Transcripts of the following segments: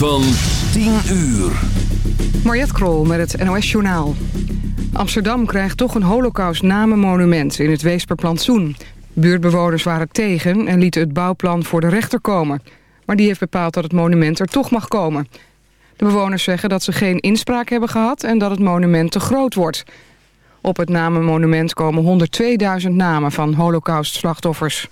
van 10 uur. Mariette Krol met het NOS Journaal. Amsterdam krijgt toch een holocaust-namenmonument in het Weesperplantsoen. Buurtbewoners waren tegen en lieten het bouwplan voor de rechter komen. Maar die heeft bepaald dat het monument er toch mag komen. De bewoners zeggen dat ze geen inspraak hebben gehad... en dat het monument te groot wordt. Op het namenmonument komen 102.000 namen van holocaust-slachtoffers.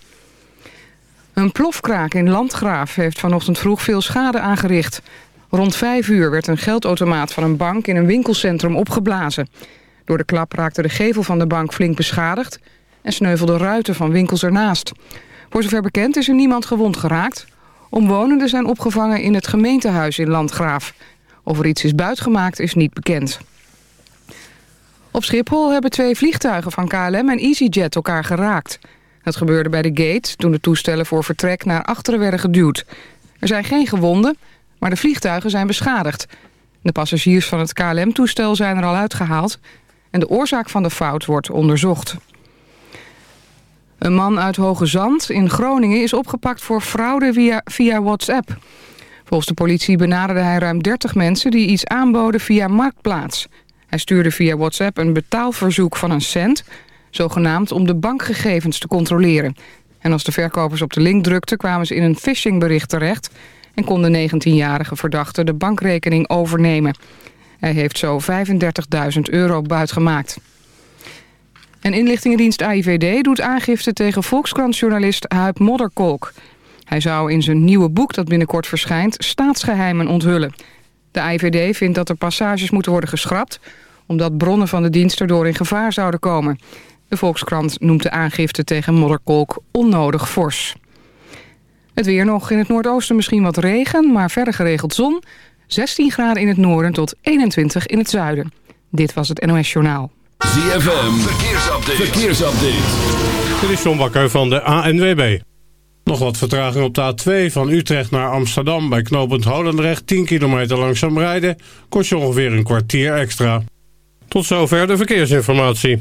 Een plofkraak in Landgraaf heeft vanochtend vroeg veel schade aangericht. Rond vijf uur werd een geldautomaat van een bank in een winkelcentrum opgeblazen. Door de klap raakte de gevel van de bank flink beschadigd... en sneuvelden ruiten van winkels ernaast. Voor zover bekend is er niemand gewond geraakt. Omwonenden zijn opgevangen in het gemeentehuis in Landgraaf. Of er iets is buitgemaakt is niet bekend. Op Schiphol hebben twee vliegtuigen van KLM en EasyJet elkaar geraakt. Het gebeurde bij de gate toen de toestellen voor vertrek naar achteren werden geduwd. Er zijn geen gewonden, maar de vliegtuigen zijn beschadigd. De passagiers van het KLM-toestel zijn er al uitgehaald... en de oorzaak van de fout wordt onderzocht. Een man uit Hoge Zand in Groningen is opgepakt voor fraude via, via WhatsApp. Volgens de politie benaderde hij ruim 30 mensen die iets aanboden via Marktplaats. Hij stuurde via WhatsApp een betaalverzoek van een cent... zogenaamd om de bankgegevens te controleren. En als de verkopers op de link drukten kwamen ze in een phishingbericht terecht... en kon de 19-jarige verdachte de bankrekening overnemen. Hij heeft zo 35.000 euro buitgemaakt. En inlichtingendienst AIVD doet aangifte tegen Volkskrant-journalist Huip Modderkolk. Hij zou in zijn nieuwe boek dat binnenkort verschijnt staatsgeheimen onthullen. De AIVD vindt dat er passages moeten worden geschrapt... omdat bronnen van de dienst erdoor in gevaar zouden komen. De Volkskrant noemt de aangifte tegen Modderkolk onnodig fors. Het weer nog. In het noordoosten misschien wat regen, maar verder geregeld zon. 16 graden in het noorden tot 21 in het zuiden. Dit was het NOS Journaal. ZFM, verkeersupdate. verkeersupdate. Dit is John Bakker van de ANWB. Nog wat vertraging op de A2 van Utrecht naar Amsterdam... bij knooppunt Holendrecht 10 kilometer langzaam rijden... kost je ongeveer een kwartier extra. Tot zover de verkeersinformatie.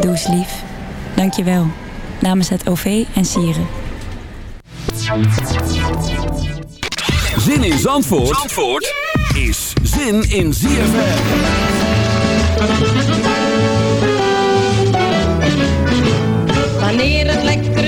Doe eens lief. Dank je wel. Namens het OV en Sieren. Zin in Zandvoort, Zandvoort is zin in ZFM. Wanneer het lekker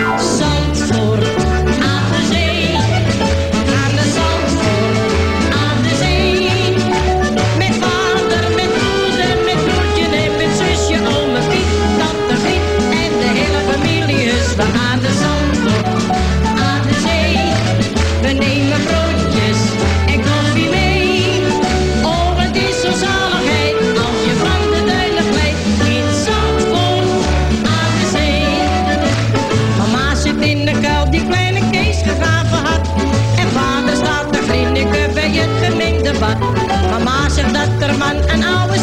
Mama zegt dat er man een oude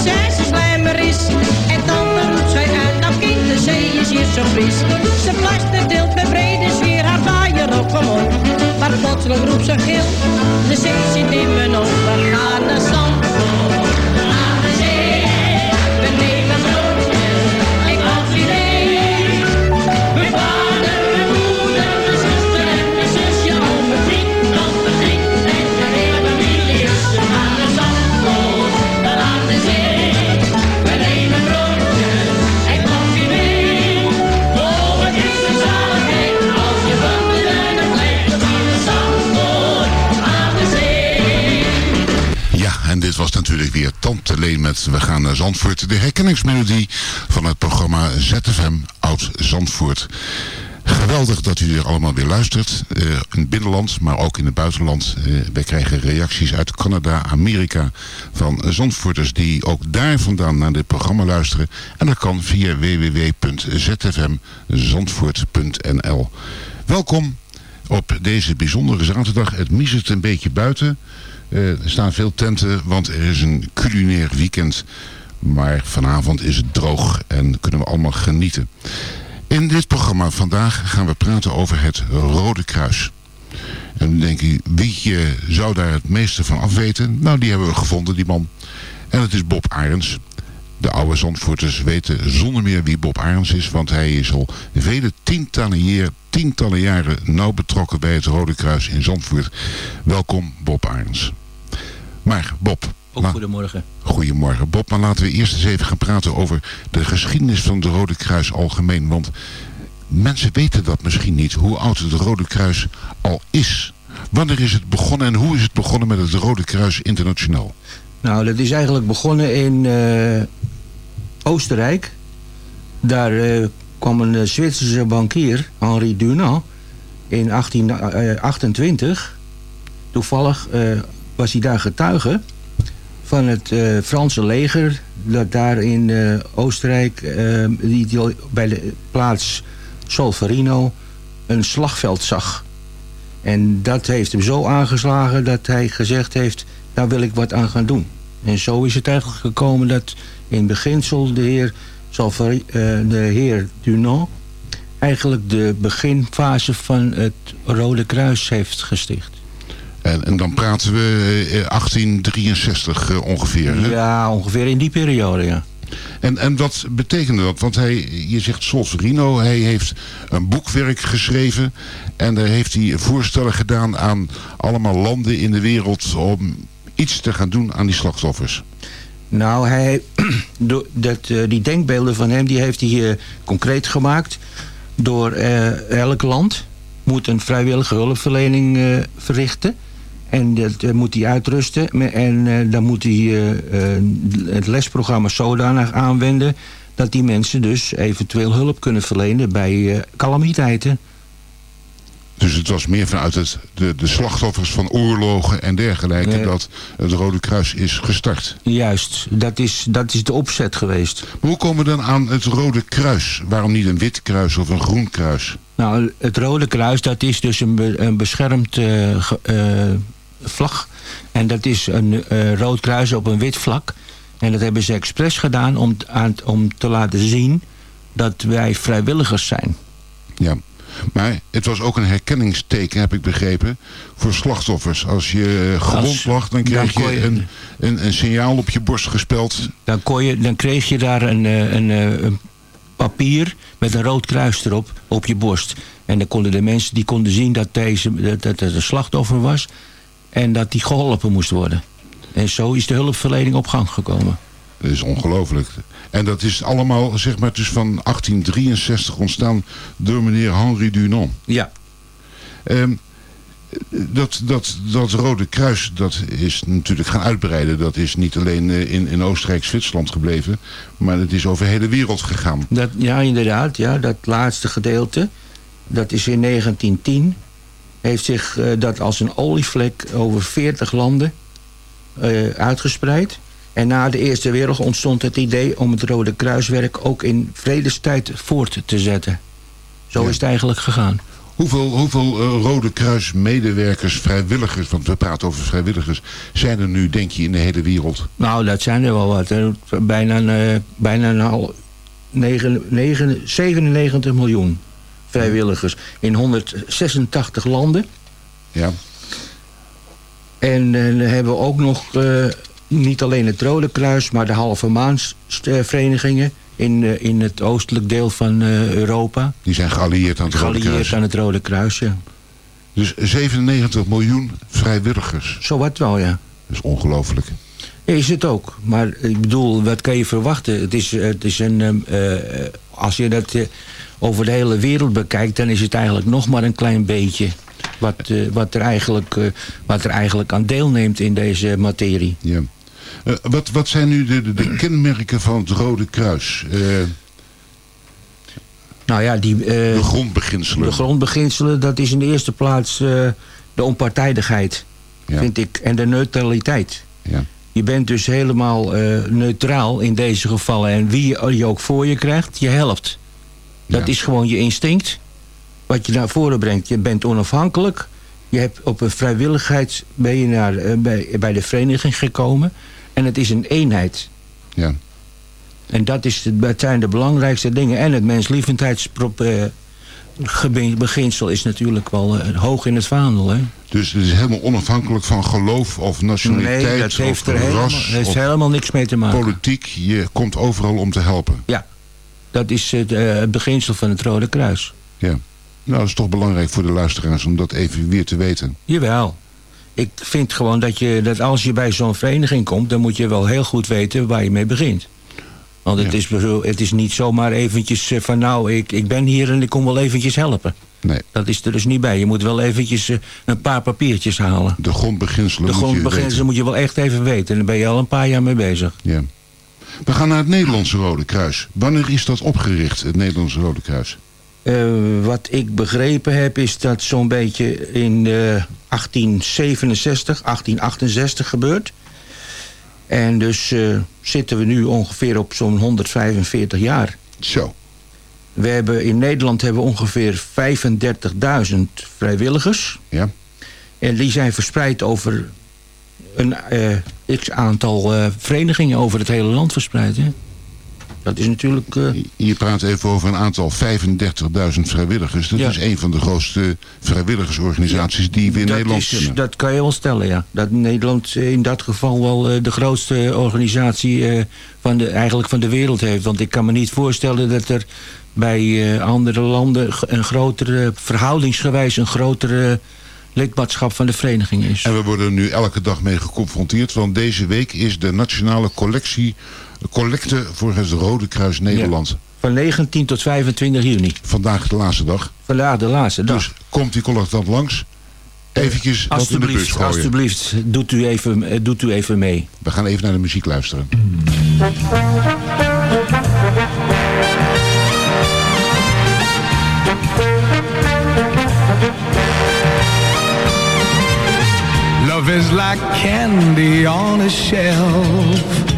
slijmer is. En dan roept zij uit, dat kind, de zee is hier zo fris. Ze plaster deelt met brede sfeer haar vaaier op omhoog. Maar plotseling roept ze geel. de zee zit in mijn ogen. We gaan naar natuurlijk weer Tante Leen met We gaan naar Zandvoort. De herkenningsmelodie van het programma ZFM Oud Zandvoort. Geweldig dat u er allemaal weer luistert. eh, in het binnenland, maar ook in het buitenland. Eh, wij krijgen reacties uit Canada, Amerika van Zandvoorters die ook daar vandaan naar dit programma luisteren. En dat kan via www.zfmzandvoort.nl Welkom op deze bijzondere zaterdag. Het miezert een beetje buiten. Eh, er staan veel tenten, want er is een culinair weekend. Maar vanavond is het droog en kunnen we allemaal genieten. In dit programma vandaag gaan we praten over het Rode Kruis. En dan denk je, wie eh, zou daar het meeste van afweten? Nou, die hebben we gevonden, die man. En het is Bob Arends. De oude Zandvoorters weten zonder meer wie Bob Arends is, want hij is al vele tientallen, jaar, tientallen jaren nauw betrokken bij het Rode Kruis in Zandvoort. Welkom Bob Arends. Maar Bob... Ook goedemorgen. Goedemorgen Bob, maar laten we eerst eens even gaan praten over de geschiedenis van het Rode Kruis algemeen. Want mensen weten dat misschien niet, hoe oud het Rode Kruis al is. Wanneer is het begonnen en hoe is het begonnen met het Rode Kruis Internationaal? Nou, dat is eigenlijk begonnen in eh, Oostenrijk. Daar eh, kwam een eh, Zwitserse bankier, Henri Dunant, in 1828. Toevallig eh, was hij daar getuige van het Franse leger... dat daar in Oostenrijk, die bij de plaats Solferino, een slagveld zag. En dat heeft hem zo aangeslagen dat hij gezegd heeft... daar wil ik wat aan gaan doen. En zo is het eigenlijk gekomen dat in beginsel de heer, Salvari- eh, de heer Dunant... eigenlijk de beginfase van het Rode Kruis heeft gesticht. En, en dan praten we eh, 1863 eh, ongeveer. Hè? Ja, ongeveer in die periode, ja. En, en wat betekende dat? Want hij, je zegt Solferino, hij heeft een boekwerk geschreven. En daar heeft hij voorstellen gedaan aan allemaal landen in de wereld om iets te gaan doen aan die slachtoffers. Nou, dat, eh, die denkbeelden van hem die heeft hij eh, concreet gemaakt. Door eh, elk land moet een vrijwillige hulpverlening verrichten. En dat moet hij uitrusten. En dan moet hij het lesprogramma zodanig aanwenden... dat die mensen dus eventueel hulp kunnen verlenen bij calamiteiten. Dus het was meer vanuit het, de, de slachtoffers van oorlogen en dergelijke Nee. dat het Rode Kruis is gestart. Juist, dat is, dat is de opzet geweest. Maar hoe komen we dan aan het Rode Kruis? Waarom niet een wit kruis of een groen kruis? Nou, het Rode Kruis, dat is dus een, be- een beschermd eh, eh, vlag. En dat is een eh, rood kruis op een wit vlak. En dat hebben ze expres gedaan om, aan, om te laten zien dat wij vrijwilligers zijn. Ja. Maar het was ook een herkenningsteken, heb ik begrepen, voor slachtoffers. Als je eh, gewond Als- lag, dan kreeg dan kon je je- een, een, een signaal op je borst gespeld. Dan, kon je, dan kreeg je daar een, eh, een, eh, een papier met een rood kruis erop op je borst. En dan konden de mensen die konden zien dat, deze, dat, dat het een slachtoffer was. En dat die geholpen moest worden. En zo is de hulpverlening op gang gekomen. Dat is ongelooflijk. En dat is allemaal, zeg maar, dus van 1863 ontstaan door meneer Henri Dunant. Ja. Ehm, dat, dat, dat Rode Kruis, dat is natuurlijk gaan uitbreiden. Dat is niet alleen eh, in, in Oostenrijk, Zwitserland gebleven. Maar het is over de hele wereld gegaan. Dat, ja, inderdaad. Ja, dat laatste gedeelte, dat is in 1910, heeft zich eh, dat als een olievlek over 40 landen eh, uitgespreid. En na de Eerste Wereldoorlog ontstond het idee om het Rode Kruiswerk ook in vredestijd voort te zetten. Zo is het eigenlijk gegaan. Hoeveel, hoeveel eh, Rode Kruis medewerkers, vrijwilligers, want we praten over vrijwilligers, zijn er nu, denk je, in de hele wereld? Nou, dat zijn er wel wat. hè. Bijna, eh, bijna een al 9, 9, 97 miljoen vrijwilligers in 186 landen. Ja. En eh, dan hebben we ook nog niet alleen het Rode Kruis, maar de halve maansverenigingen in, eh, in het oostelijk deel van eh, Europa. Die zijn geallieerd aan het Rode Geallieerd Kruis. aan het Rode Kruis, ja. Dus 97 miljoen vrijwilligers. Zo wat wel, ja. Dat is ongelooflijk. Is het ook. Maar ik bedoel, wat kan je verwachten? Het is, het is een... eh, als je dat eh, over de hele wereld bekijkt... dan is het eigenlijk nog maar een klein beetje... wat, eh, wat, er, eigenlijk, eh, wat er eigenlijk aan deelneemt in deze materie. Ja. Eh, wat, wat zijn nu de, de, de kenmerken van het Rode Kruis? Eh, Nou ja, die... eh, de grondbeginselen. De grondbeginselen, dat is in de eerste plaats de onpartijdigheid, Ja. vind ik. En de neutraliteit. Ja. Je bent dus helemaal neutraal in deze gevallen. En wie je- ook voor je krijgt, je helpt. Dat Ja. is gewoon je instinct. Wat je naar voren brengt. Je bent onafhankelijk. Je hebt op een vrijwilligheid ben je naar, bij, bij de vereniging gekomen. En het is een eenheid. Ja. En dat, is, de- dat zijn de belangrijkste dingen. En het menslievendheidsbeginsel is natuurlijk wel eh, hoog in het vaandel. Hè? Dus het is helemaal onafhankelijk van geloof of nationaliteit Nee, dat heeft of er helemaal, ras heeft of helemaal niks mee te maken. politiek. Je komt overal om te helpen. Ja, dat is het, eh, het beginsel van het Rode Kruis. Ja. Nou, dat is toch belangrijk voor de luisteraars om dat even weer te weten. Jawel. Ik vind gewoon dat, je, dat als je bij zo'n vereniging komt... dan moet je wel heel goed weten waar je mee begint. Want het, is, het is niet zomaar eventjes eh, van... nou, ik, ik ben hier en ik kom wel eventjes helpen. Nee. Dat is er dus niet bij. Je moet wel eventjes eh, een paar papiertjes halen. De grondbeginselen De moet je grondbeginselen moet je wel echt even weten. En daar ben je al een paar jaar mee bezig. Ja. We gaan naar het Nederlandse Rode Kruis. Wanneer is dat opgericht, het Nederlandse Rode Kruis? Eh, wat ik begrepen heb is dat zo'n beetje in eh, 1867, 1868 gebeurt. En dus eh, zitten we nu ongeveer op zo'n 145 jaar. Zo. We hebben in Nederland hebben we ongeveer 35.000 vrijwilligers. Ja. En die zijn verspreid over een eh, x-aantal eh, verenigingen over het hele land verspreid. Hè? Dat is natuurlijk... eh, Je praat even over een aantal 35.000 vrijwilligers. Dat Ja. is een van de grootste vrijwilligersorganisaties die we in dat Nederland is, kennen. Dat kan je wel stellen, ja. Dat Nederland eh, in dat geval wel eh, de grootste organisatie van de, eigenlijk van de wereld heeft. Want ik kan me niet voorstellen dat er bij andere landen een grotere, verhoudingsgewijs een grotere lidmaatschap van de vereniging is. En we worden nu elke dag mee geconfronteerd. Want deze week is de nationale collectie, collecte voor het Rode Kruis Nederland. Van 19 tot 25 juni. Vandaag de laatste dag. Vandaag de laatste dag. Dus komt die collectant langs. Eventjes wat in de bus Alsjeblieft, gooien. alsjeblieft, doet u, even, eh, doet u even mee. We gaan even naar de muziek luisteren. Love is like candy on a shelf.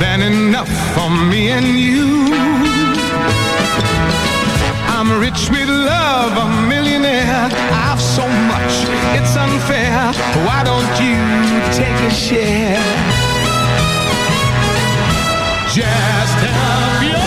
Than enough for me and you. I'm rich with love, a millionaire. I've so much it's unfair. Why don't you take a share? Just help yourself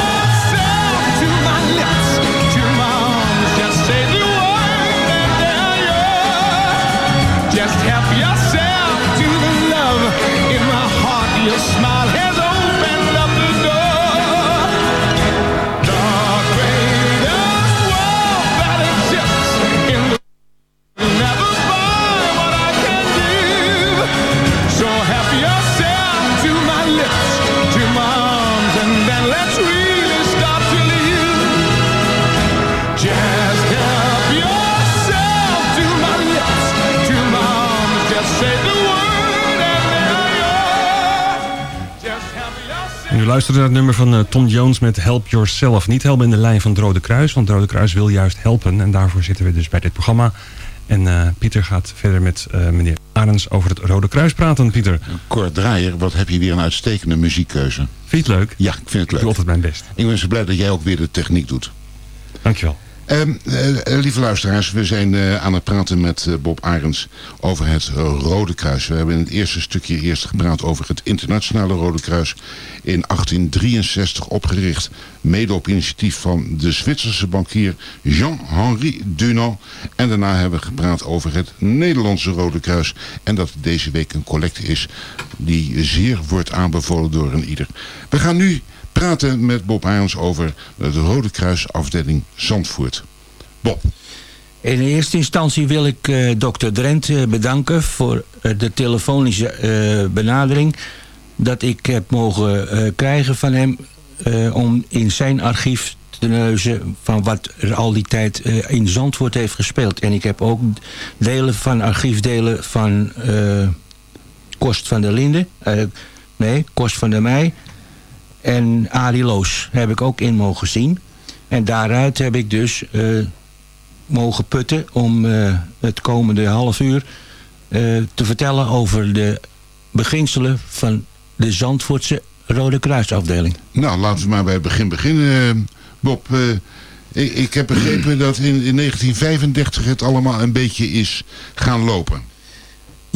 naar het nummer van eh, Tom Jones met Help Yourself. Niet helpen in de lijn van het Rode Kruis, want het Rode Kruis wil juist helpen. En daarvoor zitten we dus bij dit programma. En eh, Pieter gaat verder met eh, meneer Arends over het Rode Kruis praten. Pieter, Kort Draaier, wat heb je weer een uitstekende muziekkeuze. vind je het leuk? Ja, ik vind het leuk. Ik doe altijd mijn best. Ik ben zo blij dat jij ook weer de techniek doet. Dankjewel. Ehm, eh, eh, lieve luisteraars, we zijn eh, aan het praten met Bob Arends over het Rode Kruis. We hebben in het eerste stukje eerst gepraat over het internationale Rode Kruis. In 1863 opgericht, mede op initiatief van de Zwitserse bankier Jean-Henri Dunant. En daarna hebben we gepraat over het Nederlandse Rode Kruis. En dat deze week een collecte is die zeer wordt aanbevolen door een ieder. We gaan nu praten met Bob Arends over de Rode Kruis afdeling Zandvoort. Bob. In eerste instantie wil ik eh, dokter Drent eh, bedanken voor eh, de telefonische benadering dat ik heb mogen krijgen van hem om in zijn archief te neuzen van wat er al die tijd in Zandvoort heeft gespeeld. En ik heb ook delen van archiefdelen van Kost van der Linden, eh, nee, Kost van der Meij en Arie Loos heb ik ook in mogen zien. En daaruit heb ik dus eh, mogen putten om eh, het komende half uur eh, te vertellen over de beginselen van de Zandvoortse Rode Kruisafdeling. Nou, laten we maar bij het begin beginnen. Bob, ik, ik heb begrepen dat in 1935 het allemaal een beetje is gaan lopen.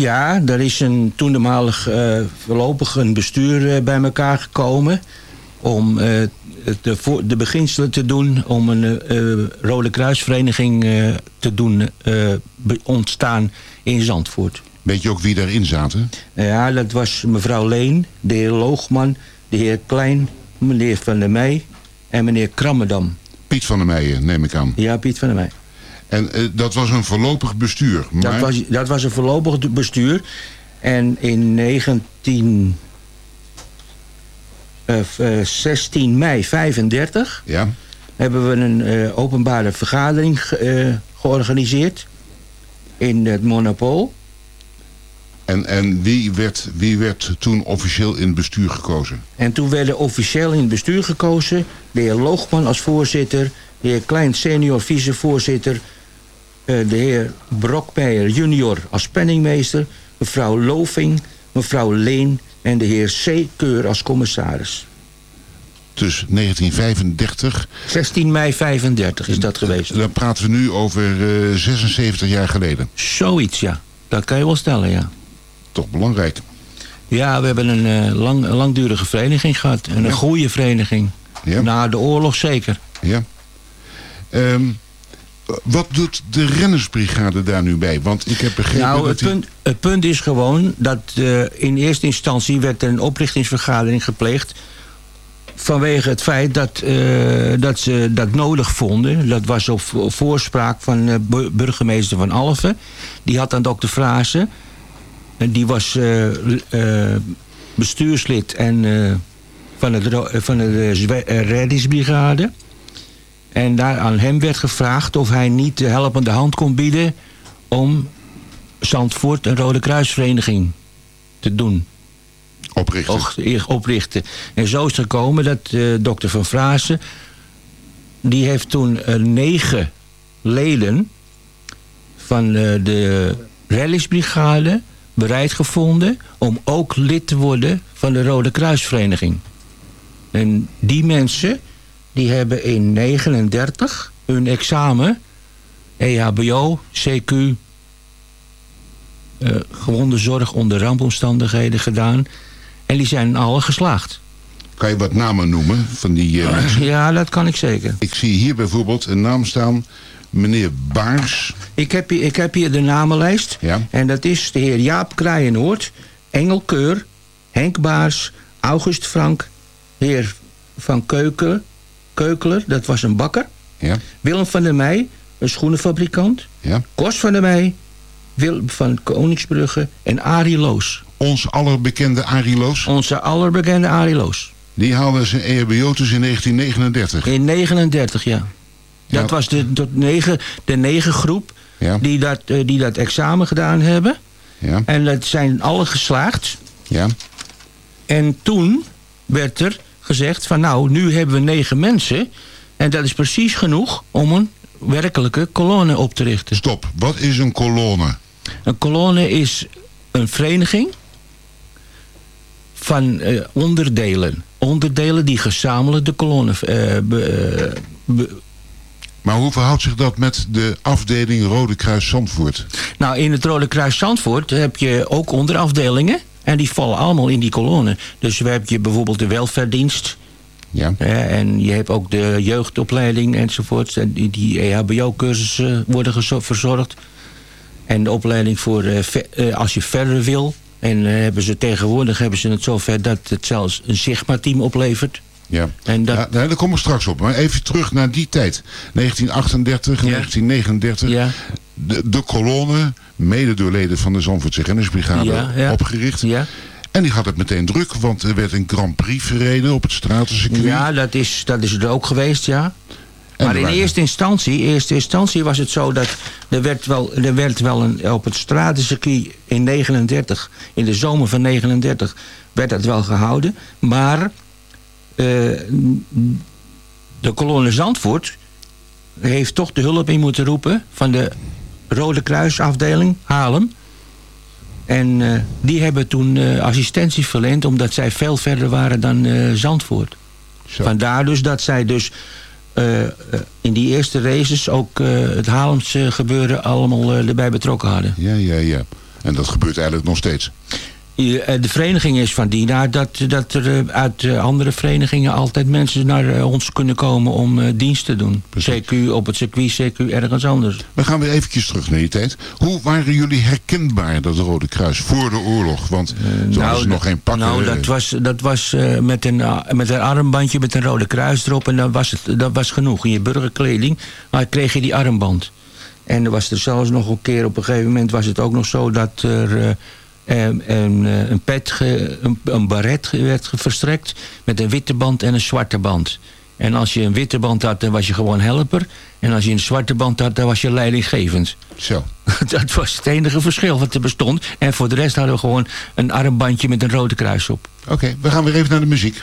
Ja, er is een toenmalig eh voorlopig een bestuur eh, bij elkaar gekomen om eh, de, voor, de beginselen te doen om een Rode Kruisvereniging te doen ontstaan in Zandvoort. Weet je ook wie daarin zaten? Ja, dat was mevrouw Leen, de heer Loogman, de heer Klein, meneer Van der Meij en meneer Krammerdam. Piet van der Meijen, neem ik aan. Ja, Piet van der Meij. En eh, dat was een voorlopig bestuur. Maar... Dat, was, dat was een voorlopig bestuur. En in 19... eh, f- eh, 16 mei 35 Ja. hebben we een eh, openbare vergadering ge- eh, georganiseerd in het Monopool. En, en wie, werd, wie werd toen officieel in het bestuur gekozen? En toen werden officieel in het bestuur gekozen de heer Loogman als voorzitter, de heer Klein senior vicevoorzitter, eh, de heer Brokmeijer junior als penningmeester, mevrouw Loving, mevrouw Leen en de heer C. Keur als commissaris. Dus 1935. 16 mei 35 is dat geweest. Dan praten we nu over eh, 76 jaar geleden. Zoiets, ja. Dat kan je wel stellen, ja. Toch belangrijk. Ja, we hebben een, eh, lang, langdurige vereniging gehad. En een Ja. goede vereniging. Ja. Na de oorlog zeker. Ja. Ehm, wat doet de rennersbrigade daar nu bij? Want ik heb begrepen Nou, dat het die- punt, het punt is gewoon dat eh, in eerste instantie werd er een oprichtingsvergadering gepleegd. Vanwege het feit dat, eh, dat ze dat nodig vonden. Dat was op vo- voorspraak van bu- burgemeester Van Alphen. Die had aan dokter Frazen. En die was bestuurslid en, van, het, van de reddingsbrigade. En daar aan hem werd gevraagd of hij niet de helpende hand kon bieden om Zandvoort een Rode Kruisvereniging te doen. Oprichten. Och, oprichten. En zo is het gekomen dat eh, dokter Van Frazen... die heeft toen eh, negen leden van eh, de reddingsbrigade bereid gevonden... om ook lid te worden van de Rode Kruisvereniging. En die mensen die hebben in 39 hun examen... EHBO, CQ eh, gewonde zorg onder rampomstandigheden gedaan. En die zijn alle geslaagd. Kan je wat namen noemen van die eh, mensen? Ja, dat kan ik zeker. Ik zie hier bijvoorbeeld een naam staan. Meneer Baars. Ik heb hier, ik heb hier de namenlijst. Ja. En dat is de heer Jaap Kraaienoord, Engel Keur, Henk Baars, August Frank, heer Van Keuken, Keukeler, dat was een bakker. Ja. Willem van der Meij, een schoenenfabrikant. Ja. Kos van der Meij, Willem van Koningsbrugge en Arie Loos. Ons allerbekende Arie Loos. Onze allerbekende Arie Loos. Die haalde zijn EHBO dus in 1939. In 39, ja. Dat was de, de, negen, de negen groep Ja. die, dat, eh, die dat examen gedaan hebben. Ja. En dat zijn alle geslaagd. Ja. En toen werd er gezegd van nou, nu hebben we negen mensen. En dat is precies genoeg om een werkelijke kolonne op te richten. Stop, wat is een kolonne? Een kolonne is een vereniging van eh, onderdelen. Onderdelen die gezamenlijk de kolonne... eh, be- eh, be- Maar hoe verhoudt zich dat met de afdeling Rode Kruis Zandvoort? nou, in het Rode Kruis Zandvoort heb je ook onderafdelingen. En die vallen allemaal in die kolonne. Dus we hebben je bijvoorbeeld de welverdienst. Ja. en je hebt ook de jeugdopleiding enzovoort. En die, die EHBO-cursussen worden verzorgd. En de opleiding voor eh, eh, als je verder wil. En eh, hebben ze tegenwoordig hebben ze het zover dat het zelfs een Sigma-team oplevert. Ja. En dat, Ja, daar komen we straks op. Maar even terug naar die tijd. 1938, 1939. Ja. De, de kolonne, mede door leden van de Zandvoortse Rennersbrigade, Ja, ja. opgericht. Ja. En die had het meteen druk, want er werd een Grand Prix verreden op het stratencircuit. Ja, dat is, dat is er ook geweest, ja. En maar in waren- eerste instantie, eerste instantie was het zo dat er werd wel, er werd wel een, op het stratencircuit in 39, in de zomer van 39, werd dat wel gehouden. Maar eh, de kolonne Zandvoort heeft toch de hulp in moeten roepen van de Rode Kruisafdeling Haarlem. En eh, die hebben toen eh, assistentie verleend omdat zij veel verder waren dan eh, Zandvoort. Vandaar dus dat zij dus in die eerste races ook het Haarlemse gebeuren allemaal erbij betrokken hadden. Ja, ja, ja. En dat gebeurt eigenlijk nog steeds. Eh, De vereniging is van dienaar dat, dat er eh, uit eh, andere verenigingen altijd mensen naar ons kunnen komen om dienst te doen. CQ op het circuit, CQ ergens anders. We gaan weer eventjes terug naar die tijd. Hoe waren jullie herkenbaar, dat Rode Kruis, voor de oorlog? Want toen hadden ze nog geen pakken. Nou, dat was, dat was met, een, met een armbandje met een rode kruis erop. En dat was, het, dat was genoeg. In je burgerkleding maar kreeg je die armband. En er was er zelfs nog een keer, op een gegeven moment was het ook nog zo dat er... eh, een, een, eh, een pet, ge- een, een baret werd verstrekt met een witte band en een zwarte band. En als je een witte band had, dan was je gewoon helper. En als je een zwarte band had, dan was je leidinggevend. Zo. Dat was het enige verschil wat er bestond. En voor de rest hadden we gewoon een armbandje met een rode kruis op. Oké, we gaan weer even naar de muziek.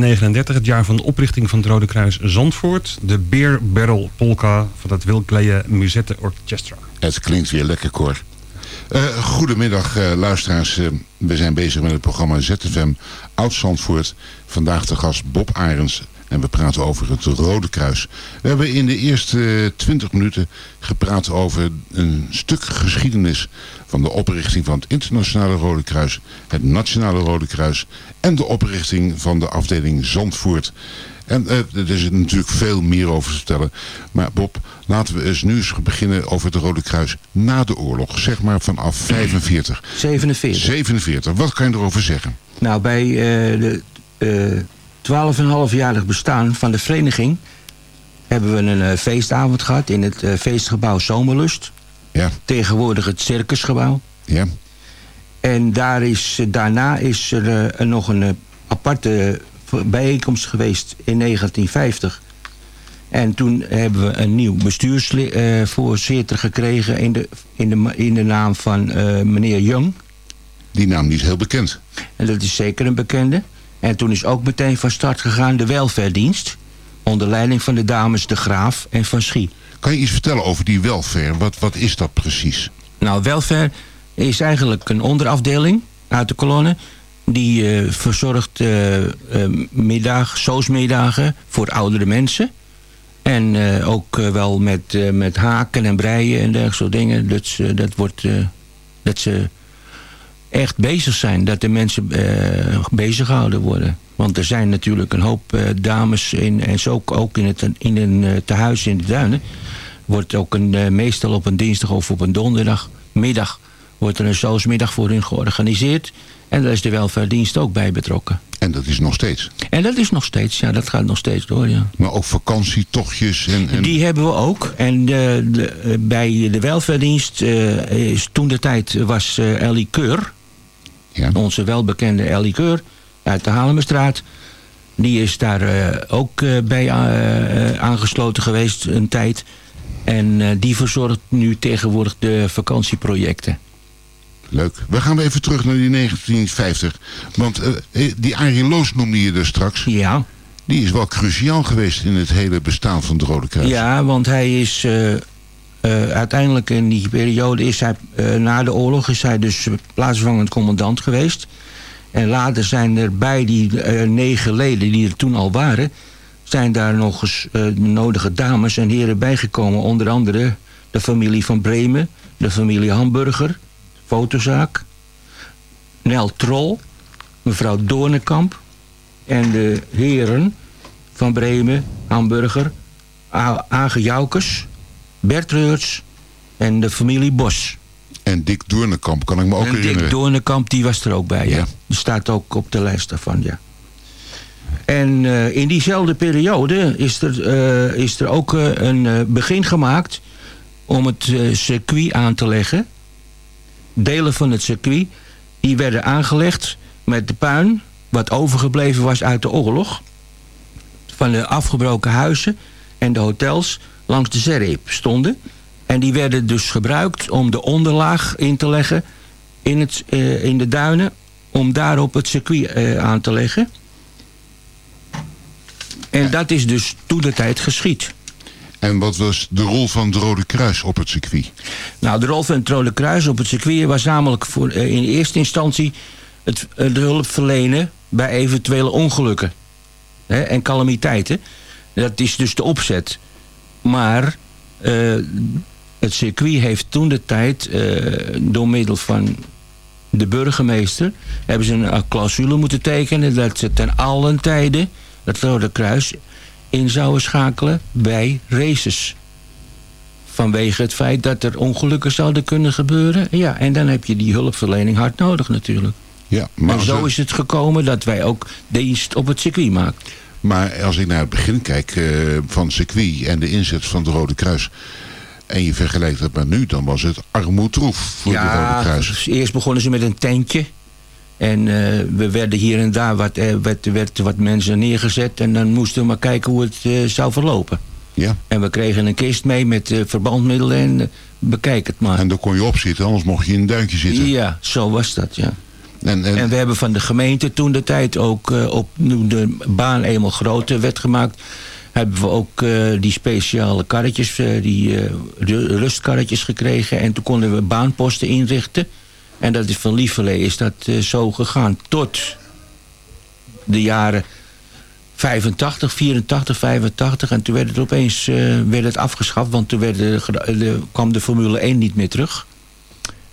1939, het jaar van de oprichting van het Rode Kruis Zandvoort. De Beer Barrel Polka van het Wilkleje Musette Orchestra. Het klinkt weer lekker, Cor. Uh, goedemiddag uh, luisteraars. Uh, we zijn bezig met het programma ZFM Oud-Zandvoort. Vandaag de gast Bob Arends en we praten over het Rode Kruis. We hebben in de eerste 20 minuten gepraat over een stuk geschiedenis van de oprichting van het Internationale Rode Kruis, het Nationale Rode Kruis en de oprichting van de afdeling Zandvoort. En uh, er is natuurlijk veel meer over te vertellen. Maar Bob, laten we eens nu eens beginnen over het Rode Kruis na de oorlog. Zeg maar vanaf 45. 47. 47. Wat kan je erover zeggen? Nou, bij uh, de uh, 12,5-jarig bestaan van de vereniging... hebben we een feestavond gehad in het feestgebouw Zomerlust. Ja. Tegenwoordig het circusgebouw. Ja. En daar is, daarna is er nog een aparte bijeenkomst geweest in 1950. En toen hebben we een nieuw bestuursvoorzitter gekregen in de, in de, in de naam van uh, meneer Jung. Die naam niet heel bekend. En dat is zeker een bekende. En toen is ook meteen van start gegaan de welverdienst. Onder leiding van de dames De Graaf en Van Schie. Kan je iets vertellen over die welfare? Wat, wat is dat precies? Nou, welfare is eigenlijk een onderafdeling uit de kolonne die uh, verzorgt uh, uh, middag, soosmiddagen voor oudere mensen. En ook wel met, met haken en breien en dergelijke soort dingen. Dat, ze, dat, wordt, dat ze echt bezig zijn. Dat de mensen bezig gehouden worden. Want er zijn natuurlijk een hoop dames in, en zo ook in, het, in een tehuis in de duinen. Wordt ook een, meestal op een dinsdag of op een donderdagmiddag wordt er een soosmiddag voor hun georganiseerd. En daar is de welvaartdienst ook bij betrokken. En dat is nog steeds? En dat is nog steeds, ja. Dat gaat nog steeds door, ja. Maar ook vakantietochtjes? En, en... Die hebben we ook. En de, de, bij de welvaartdienst uh, is toen de tijd was uh, Ellie Keur. Ja. Onze welbekende Ellie Keur uit de Halemestraat. Die is daar uh, ook bij aangesloten geweest een tijd. En die verzorgt nu tegenwoordig de vakantieprojecten. Leuk. We gaan even terug naar die 1950. Want uh, die Arie Loos noemde je er straks. Ja. Die is wel cruciaal geweest in het hele bestaan van het Rode Kruis. Ja, want hij is... Uh, uiteindelijk in die periode is hij... na de oorlog is hij dus plaatsvervangend commandant geweest. En later zijn er bij die negen leden die er toen al waren... zijn daar nog eens nodige dames en heren bijgekomen. Onder andere de familie van Bremen, de familie Hamburger fotozaak. Nel Trol, mevrouw Doornekamp en de heren van Bremen, Hamburger, Age Joukes, Bert Reurts en de familie Bos. En Dick Doornekamp kan ik me ook en herinneren. Dick Doornekamp, die was er ook bij, ja. Die staat ook op de lijst daarvan, ja. En uh, in diezelfde periode is er, uh, is er ook uh, een begin gemaakt om het circuit aan te leggen delen van het circuit... die werden aangelegd met de puin... wat overgebleven was uit de oorlog... van de afgebroken huizen en de hotels langs de Zerreep stonden. En die werden dus gebruikt om de onderlaag in te leggen in, het, uh, in de duinen... om daarop het circuit uh, aan te leggen. En dat is dus toen de tijd geschied. En wat was de rol van het Rode Kruis op het circuit? Nou, de rol van het Rode Kruis op het circuit was namelijk voor, uh, in eerste instantie het, de hulp verlenen bij eventuele ongelukken hè, en calamiteiten. Dat is dus de opzet. Maar uh, het circuit heeft toen de tijd, door middel van de burgemeester, hebben ze een clausule moeten tekenen dat ze ten allen tijde het Rode Kruis in zouden schakelen bij races. Vanwege het feit dat er ongelukken zouden kunnen gebeuren. Ja, en dan heb je die hulpverlening hard nodig natuurlijk. Ja, maar en zo is het gekomen dat wij ook dienst op het circuit maken. Maar als ik naar het begin kijk uh, van het circuit en de inzet van het Rode Kruis... en je vergelijkt dat met nu, dan was het armoedroef voor ja, het Rode Kruis. eerst begonnen ze met een tentje... En uh, we werden hier en daar wat, uh, werd, werd wat mensen neergezet. En dan moesten we maar kijken hoe het uh, zou verlopen. Ja. En we kregen een kist mee met verbandmiddelen en bekijk het maar. En daar kon je op zitten, anders mocht je in een duintje zitten. Ja, zo was dat, ja. En, en... we hebben van de gemeente toen de tijd ook eh, op de baan eenmaal groter werd gemaakt hebben we ook eh, die speciale karretjes, uh, die rustkarretjes gekregen. En toen konden we baanposten inrichten. En dat is van Lieverlee is dat zo gegaan tot de jaren 85, 84, 85. En toen werd het opeens werd het afgeschaft, want toen werd de, kwam de Formule 1 niet meer terug.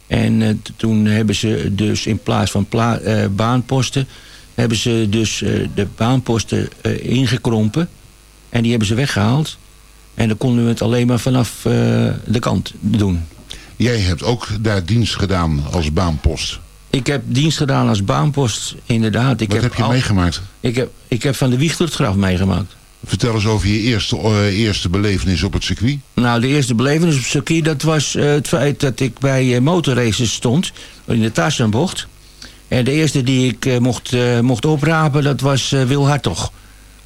En toen hebben ze dus in plaats van baanposten... hebben ze dus de baanposten ingekrompen. En die hebben ze weggehaald. En dan konden we het alleen maar vanaf de kant doen. Jij hebt ook daar dienst gedaan als baanpost. Ik heb dienst gedaan als baanpost, inderdaad. Ik Wat heb, je meegemaakt? Ik heb, ik heb van de wieg het graf meegemaakt. Vertel eens over je eerste, uh, eerste belevenis op het circuit. Nou, de eerste belevenis op het circuit... dat was uh, het feit dat ik bij uh, motorraces stond. In de Tarzanbocht. En de eerste die ik mocht, mocht oprapen, dat was Wil Hartog.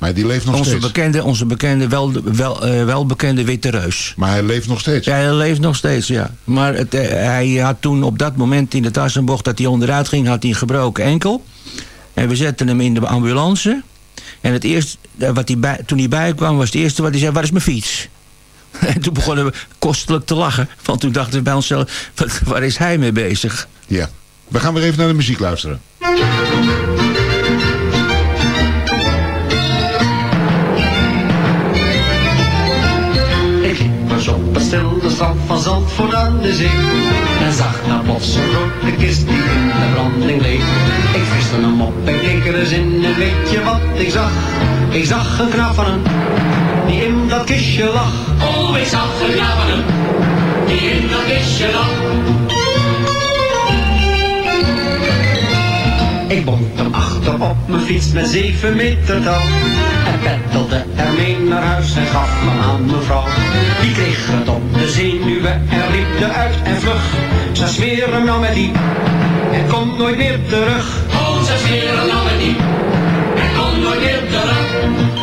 Maar die leeft nog onze steeds? Bekende, onze bekende, wel, wel, uh, welbekende Witte Reus. Maar hij leeft nog steeds? Ja, hij leeft nog steeds, ja. Maar het, uh, hij had toen op dat moment in de Tassenbocht dat hij onderuit ging... had hij een gebroken enkel. En we zetten hem in de ambulance. En het eerste, uh, wat hij toen hij bijkwam was het eerste wat hij zei... waar is mijn fiets? En toen begonnen we kostelijk te lachen. Want toen dachten we bij onszelf, waar is hij mee bezig? Ja. We gaan weer even naar de muziek luisteren. Strand van Zandvoort aan de zee. En zag daar plots een grote kist die in de branding leek. Ik viste hem op en keek er eens in en weet je wat ik zag? Ik zag een knaap die in dat kistje lag. Oh, ik zag een knaap die in dat kistje lag. Ik bond hem achter op mijn fiets met zeven meter touw. En pettelde ermee naar huis en gaf me aan mevrouw. Die kreeg het op de zenuwen en riep eruit en vlug. Ze smeren hem nou met die en komt nooit meer terug. Oh, ze smeren hem nou met die en komt nooit meer terug.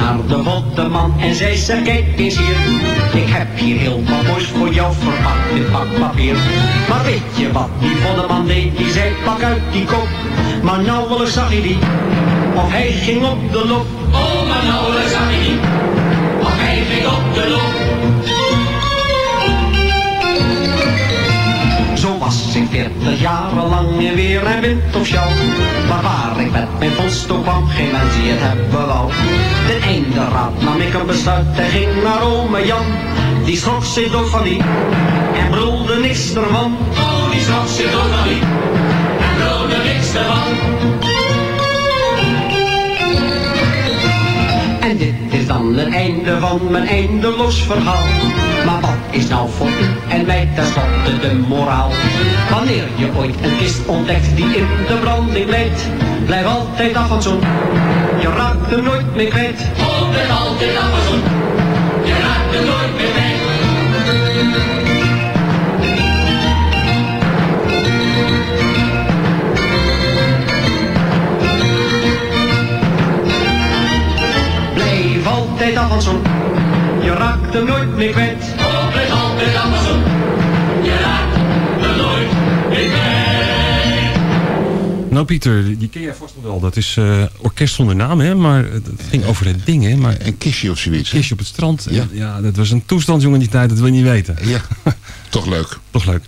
naar de botteman en zei ze kijk eens hier. Ik heb hier heel wat moois voor jou verpakt in pakpapier. Maar weet je wat die botteman deed? Die zei pak uit die kop. Maar nauwelijks zag hij die. Of hij ging op de loop. Oh, maar nauwelijks zag hij die. Of hij ging op de loop. Was ik veertig jaren lang in weer en wind of sjouw. Maar waar ik met mijn post op kwam, geen mens die het hebben wou. Ten einde raad nam ik een besluit en ging naar ome Jan. Die schrok zich dood van die en brulde niks ervan. Oh, die schrok zich dood van die en brulde niks ervan. En dit is dan het einde van mijn eindeloos verhaal. Maar is nou u en mij tenslotte de moraal? Wanneer je ooit een kist ontdekt die in de branding leidt, blijf altijd af van zo'n. Je raakt hem nooit meer kwijt. Blijf altijd af van zo'n. Pieter, die ken jij vast wel wel. Dat is uh, orkest zonder naam, hè? maar het ging over het ding. Hè? Maar, een kistje of zoiets. Een kistje op het strand. Ja. ja, dat was een toestand, jongen, die tijd. Dat wil je niet weten. Ja, toch leuk. Toch leuk.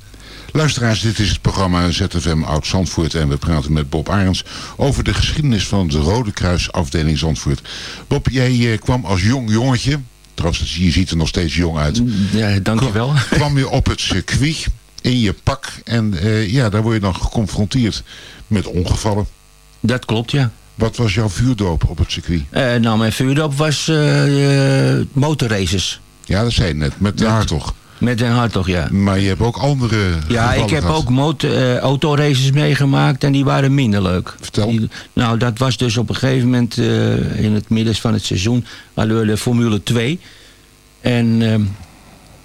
Luisteraars, dit is het programma ZFM Oud Zandvoort en we praten met Bob Arends over de geschiedenis van de Rode Kruis afdeling Zandvoort. Bob, jij kwam als jong jongetje, trouwens je ziet er nog steeds jong uit. Ja, dankjewel. Kwam, kwam je op het circuit in je pak en uh, ja, daar word je dan geconfronteerd met ongevallen. Dat klopt, ja. Wat was jouw vuurdoop op het circuit? Uh, nou, mijn vuurdoop was uh, motorraces. Ja, dat zei je net, met de Hartog. Met Den Hartog, ja. Maar je hebt ook andere Ja, ik heb gehad. ook motor, eh, autoraces meegemaakt en die waren minder leuk. Vertel. nou, dat was dus op een gegeven moment in het midden van het seizoen hadden we de Formule 2. En ehm,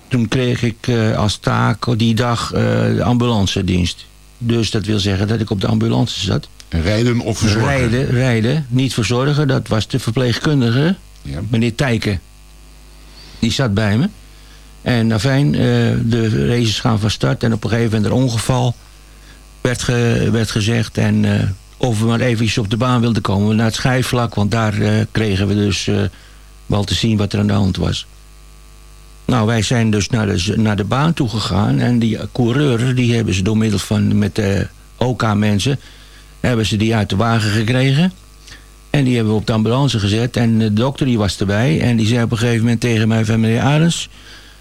toen kreeg ik als taak die dag de ambulance dienst. Dus dat wil zeggen dat ik op de ambulance zat. Rijden of verzorgen? Rijden, rijden. Niet verzorgen, dat was de verpleegkundige, Ja. meneer Tijken. Die zat bij me. En afijn, eh, de races gaan van start en op een gegeven moment een ongeval werd, ge- werd gezegd. En eh, of we maar eventjes op de baan wilden komen naar het schijfvlak, want daar eh, kregen we dus wel te zien wat er aan de hand was. Nou, wij zijn dus naar de, naar de baan toe gegaan en die coureur, die hebben ze door middel van met de OK-mensen, hebben ze die uit de wagen gekregen. En die hebben we op de ambulance gezet. En de dokter die was erbij. En die zei op een gegeven moment tegen mij van meneer Arends...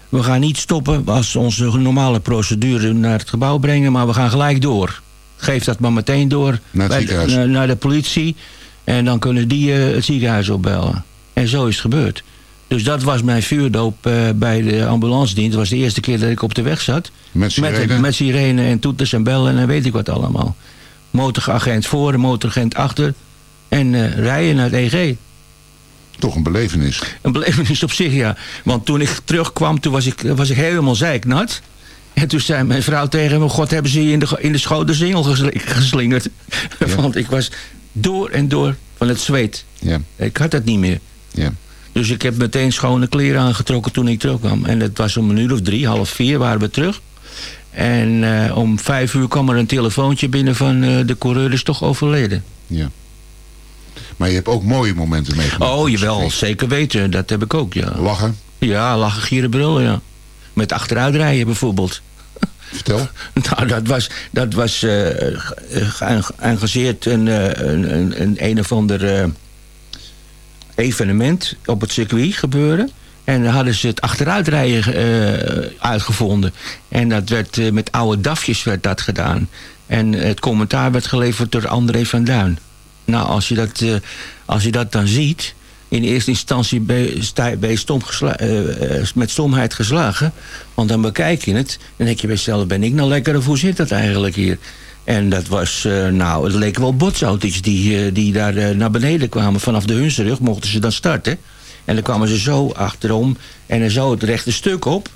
we gaan niet stoppen als onze normale procedure naar het gebouw brengen... maar we gaan gelijk door. Geef dat maar meteen door Naar het bij naar de politie. En dan kunnen die eh, het ziekenhuis opbellen. En zo is het gebeurd. Dus dat was mijn vuurdoop eh, bij de ambulance dienst. Dat was de eerste keer dat ik op de weg zat. Met sirene? Met, met sirene en toeters en bellen en weet ik wat allemaal. Motoragent voor, motoragent achter. En eh, rijden naar het EG. Toch een belevenis. Een belevenis op zich, ja. Want toen ik terugkwam, toen was ik, was ik helemaal zeiknat. En toen zei mijn vrouw tegen me... God, hebben ze je in de, in de schouder gesli- geslingerd. Want ik was door en door van het zweet. Ja. Ik had het niet meer. Ja. Dus ik heb meteen schone kleren aangetrokken toen ik terugkwam. En het was om een uur of drie, half vier waren we terug. En eh, om vijf uur kwam er een telefoontje binnen van... eh, de coureur is toch overleden. Ja. Maar je hebt ook mooie momenten meegemaakt. Oh, jawel, zeker weten. Dat heb ik ook, ja. Lachen? Ja, lachen, gieren, brullen, ja. Met achteruitrijden bijvoorbeeld. Vertel. nou, dat was, dat was ge- geëngageerd een, een, een, een, een of ander evenement op het circuit gebeuren. En dan hadden ze het achteruitrijden eh, uitgevonden. En dat werd eh, met oude dafjes werd dat gedaan. En het commentaar werd geleverd door André van Duin. Nou, als je dat, eh, als je dat dan ziet... in eerste instantie je stom met stomheid geslagen. Want dan bekijk je het. Dan denk je bij ben ik nou lekker of hoe zit dat eigenlijk hier? En dat was, eh, nou, het leken wel botsauto's die, eh, die daar eh, naar beneden kwamen. Vanaf de Hunsrug mochten ze dan starten. En dan kwamen ze zo achterom en zo het rechte stuk op.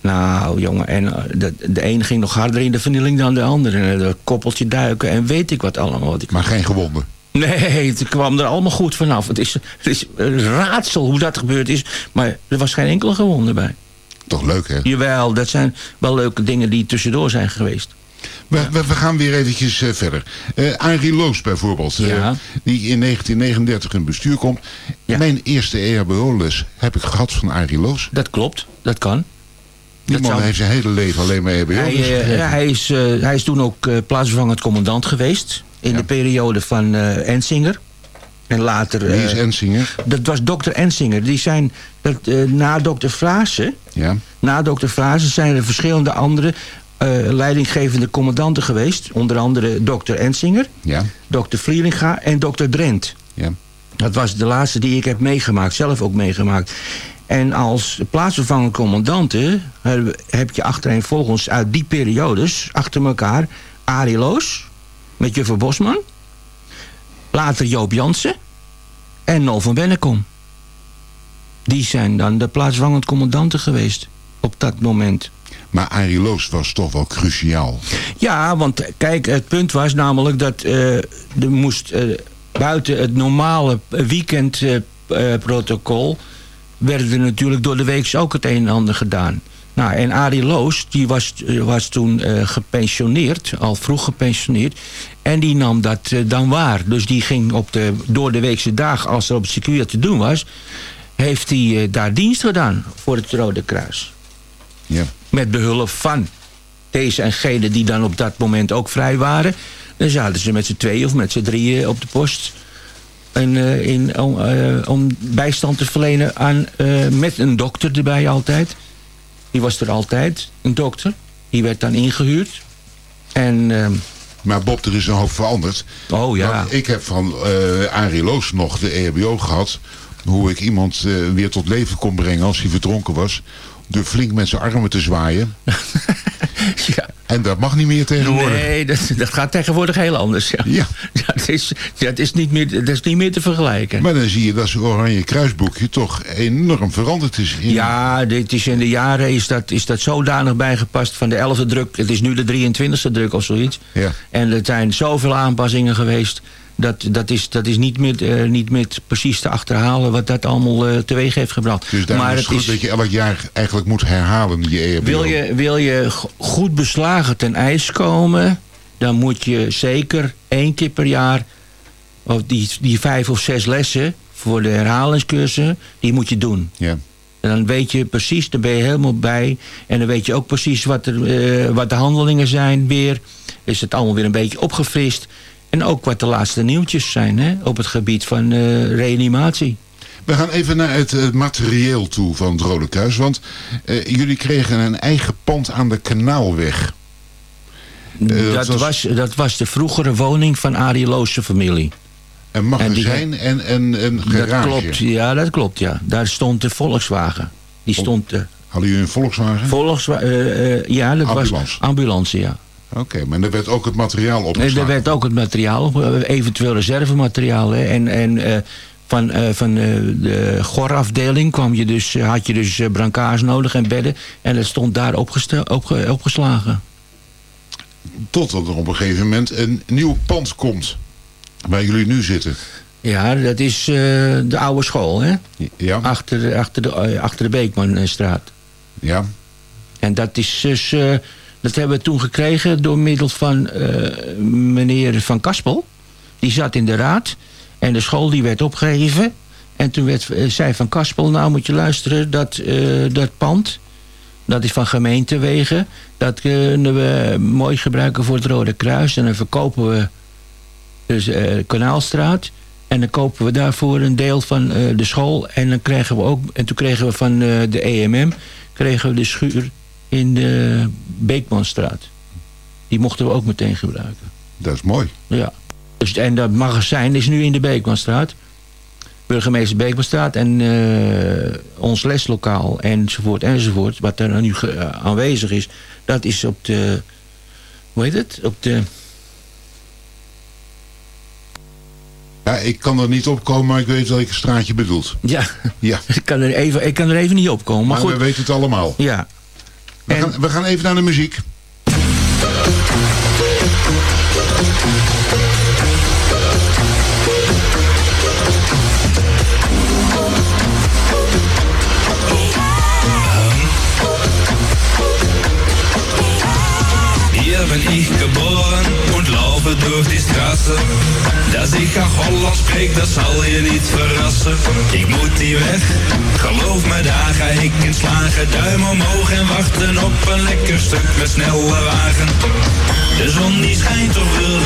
Nou, jongen, en de, de een ging nog harder in de vernieling dan de ander. En dat koppeltje duiken en weet ik wat allemaal. Wat ik... Maar geen gewonden? Nee, het kwam er allemaal goed vanaf. Het is, het is een raadsel hoe dat gebeurd is. Maar er was geen enkele gewonde bij. Toch leuk, hè? Jawel, dat zijn wel leuke dingen die tussendoor zijn geweest. We, we, we gaan weer eventjes eh, verder. Eh Arie Loos bijvoorbeeld, eh, Ja. die in 1939 in bestuur komt. Mijn eerste EHBO-les heb ik gehad van Arie Loos. Dat klopt, dat kan. Die Dat man zou- heeft zijn hele leven alleen maar EHBO Hij, ja, hij, is, hij is toen ook plaatsvervangend commandant geweest. In de periode van Ensinger. En later... Wie is Ensinger? Dat was dokter Ensinger. Die zijn, dat, na dokter Frazen... Ja. Na dokter Frazen zijn er verschillende andere eh, leidinggevende commandanten geweest. Onder andere dokter Ensinger, Ja. dokter Vlieringa en dokter Drent. Ja. Dat was de laatste die ik heb meegemaakt, zelf ook meegemaakt. En als plaatsvervangend commandanten heb- je achtereenvolgens uit die periodes achter elkaar Arie Loos met Juffer Bosman. Later Joop Jansen en Nol van Bennekom. Die zijn dan de plaatsvervangend commandanten geweest op dat moment. Maar Arie Loos was toch wel cruciaal. Ja, want eh, kijk, het punt was namelijk dat eh, er moest eh, buiten het normale weekendprotocol... werden er natuurlijk door de week ook het een en ander gedaan. Nou, en Arie Loos, die was, eh, was toen eh, gepensioneerd, al vroeg gepensioneerd. En die nam dat eh, dan waar. Dus die ging op de door de weekse dagen, als er op het circuit te doen was... heeft hij eh, daar dienst gedaan voor het Rode Kruis. Ja. Met behulp van deze en gene die dan op dat moment ook vrij waren. Dan zaten ze met z'n tweeën of met z'n drieën op de post. En, eh, in, om, eh, om bijstand te verlenen aan, eh, met een dokter erbij altijd. Die was er altijd, een dokter. Die werd dan ingehuurd. En, ehm, Maar Bob, er is een hoop veranderd. Oh ja. Want ik heb van eh Arie Loos nog de EHBO gehad. Hoe ik iemand weer tot leven kon brengen als hij verdronken was. Door flink met zijn armen te zwaaien. En dat mag niet meer tegenwoordig. Nee, dat, dat gaat tegenwoordig heel anders. Ja. Ja. dat, is, dat, is niet meer, dat is niet meer te vergelijken. Maar dan zie je dat zo'n oranje kruisboekje toch enorm veranderd is. In... Ja, dit is in de jaren is dat, is dat zodanig bijgepast van de 11e druk. Het is nu de 23e druk of zoiets. Ja. En er zijn zoveel aanpassingen geweest. Dat, dat, is, dat is niet meer, uh, niet meer precies te achterhalen wat dat allemaal uh, teweeg heeft gebracht. Dus maar is het goed dat je elk jaar eigenlijk moet herhalen, die EHBO. Wil je, wil je goed beslagen ten ijs komen, dan moet je zeker één keer per jaar... of die, die vijf of zes lessen voor de herhalingscursussen, die moet je doen. Ja. En dan weet je precies, daar ben je helemaal bij. En dan weet je ook precies wat, er, uh, wat de handelingen zijn weer. Is het allemaal weer een beetje opgefrist. En ook wat de laatste nieuwtjes zijn hè, op het gebied van uh, reanimatie. We gaan even naar het materieel toe van het Rode Kruis. Want uh, jullie kregen een eigen pand aan de Kanaalweg. dat, dat, was... was... dat was de vroegere woning van Arie Loos'se familie. Een magazijn en, die, en, en een garage. Dat klopt, ja, dat klopt, ja. Daar stond de Volkswagen. Die stond... Hadden jullie een Volkswagen? Volkswagen, ja, dat ambulance. was ambulance, ja. Oké, okay, maar er werd ook het materiaal opgeslagen? Er werd ook het materiaal, eventueel reservemateriaal. Hè. En, en uh, van, uh, van uh, de gorafdeling kwam je dus, had je dus brancards nodig en bedden. En dat stond daar opge opgeslagen. Totdat er op een gegeven moment een nieuw pand komt. Waar jullie nu zitten. Ja, dat is de oude school, hè? Ja. Achter, achter, de, achter de Beekmanstraat. Ja. En dat is dus... Dat hebben we toen gekregen door middel van uh, meneer Van Kaspel. Die zat in de raad. En de school die werd opgegeven. En toen werd, uh, zei Van Kaspel, nou moet je luisteren, dat, uh, dat pand... dat is van gemeentewegen. Dat kunnen we mooi gebruiken voor het Rode Kruis. En dan verkopen we dus, Kanaalstraat. En dan kopen we daarvoor een deel van de school. En, dan kregen we ook, en toen kregen we van de EMM kregen we de schuur in de Beekmanstraat. Die mochten we ook meteen gebruiken. Dat is mooi. Ja. Dus, en dat magazijn is nu in de Beekmanstraat. Burgemeester Beekmanstraat en uh, ons leslokaal enzovoort enzovoort. Wat er nu uh, aanwezig is. Dat is op de... Hoe heet het? Op de... Ja, ik kan er niet opkomen, maar ik weet een straatje bedoelt. Ja, ja. ik, kan er even, ik kan er even niet opkomen. Maar, maar goed. we weten het allemaal. Ja. We, en... gaan, we gaan even naar de muziek. Durch die Straße. Dass ich auch Holland spreek, dat zal je niet verrassen. Ik moet die weg, geloof me, daar ga ik in slagen. Duim omhoog en wachten op een lekker stuk met snelle wagen. De zon die schijnt, toch wil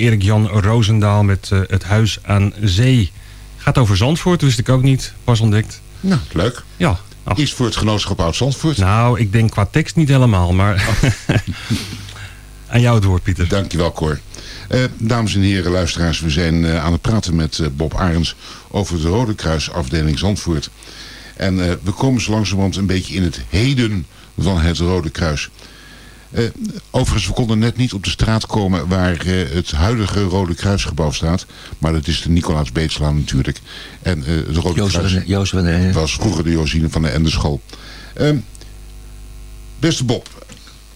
Erik Jan Roosendaal met uh, Het Huis aan Zee. Gaat over Zandvoort, wist ik ook niet. Pas ontdekt. Nou, leuk. Ja. Ach. Iets voor het genootschap Oud Zandvoort. Nou, ik denk qua tekst niet helemaal, maar... aan jou het woord, Pieter. Dankjewel, Cor. Uh, dames en heren, luisteraars, we zijn uh, aan het praten met uh, Bob Arends over de Rode Kruis afdeling Zandvoort. En we komen zo langzamerhand een beetje in het heden van het Rode Kruis. Overigens, we konden net niet op de straat komen waar het huidige Rode Kruisgebouw staat. Maar dat is de Nicolaas Beetslaan natuurlijk. En het Rode Jozef Kruis van de, Jozef van de, was vroeger de Josine van de Endeschool. Ehm, beste Bob,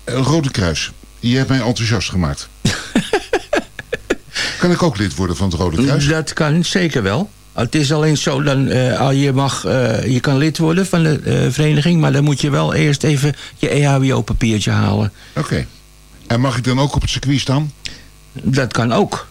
Rode Kruis, je hebt mij enthousiast gemaakt. kan ik ook lid worden van het Rode Kruis? Dat kan zeker wel. Het is alleen zo, dan, uh, je, mag, uh, je kan lid worden van de uh, vereniging... maar dan moet je wel eerst even je EHBO-papiertje halen. Oké. Okay. En mag ik dan ook op het circuit staan? Dat kan ook.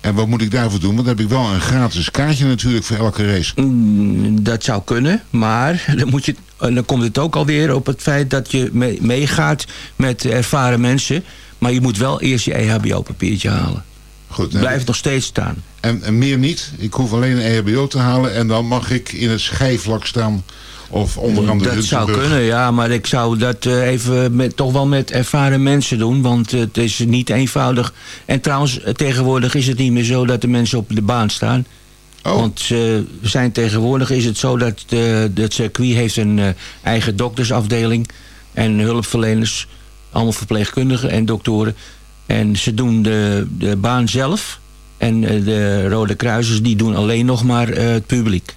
En wat moet ik daarvoor doen? Want dan heb ik wel een gratis kaartje natuurlijk voor elke race. Mm, dat zou kunnen, maar dan, moet je, dan komt het ook alweer op het feit dat je mee, meegaat met ervaren mensen... maar je moet wel eerst je EHBO-papiertje halen. Goed, Blijft nog steeds staan. En, en, meer niet? Ik hoef alleen een EHBO te halen en dan mag ik in het schijfvlak staan of onderaan de Dat zou kunnen, ja, maar ik zou dat uh, even met, toch wel met ervaren mensen doen, want het is niet eenvoudig. En trouwens, tegenwoordig is het niet meer zo dat de mensen op de baan staan. Oh. Want uh, zijn tegenwoordig is het zo dat de, het circuit heeft een eigen doktersafdeling en hulpverleners, allemaal verpleegkundigen en doktoren. En ze doen de, de baan zelf. En de Rode Kruisers die doen alleen nog maar uh, het publiek.